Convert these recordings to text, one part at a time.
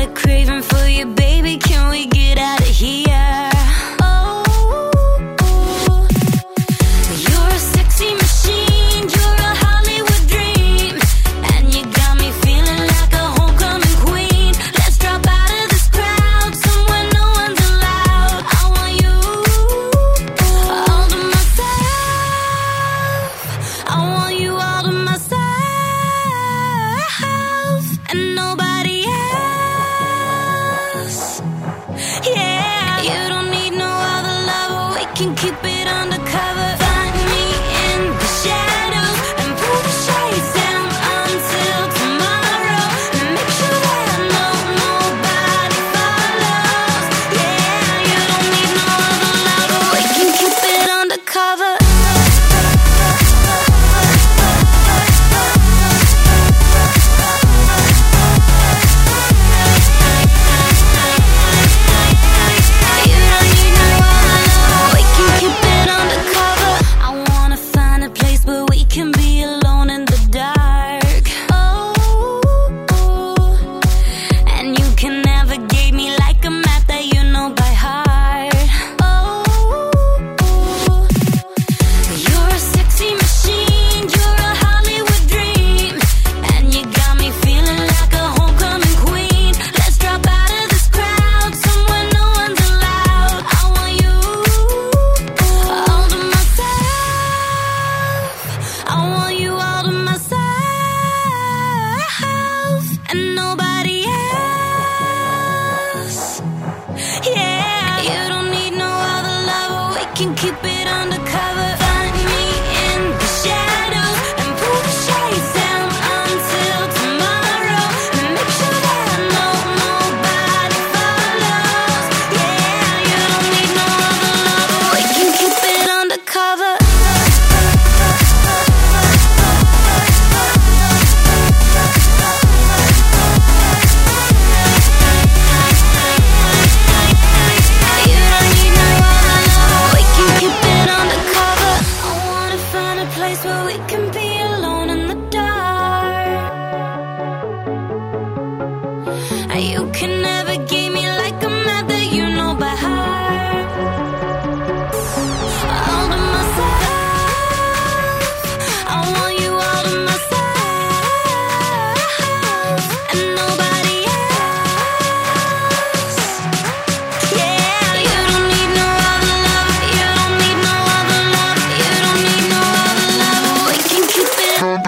got a craving for you, baby. can keep it.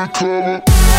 undercover.